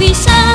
闭上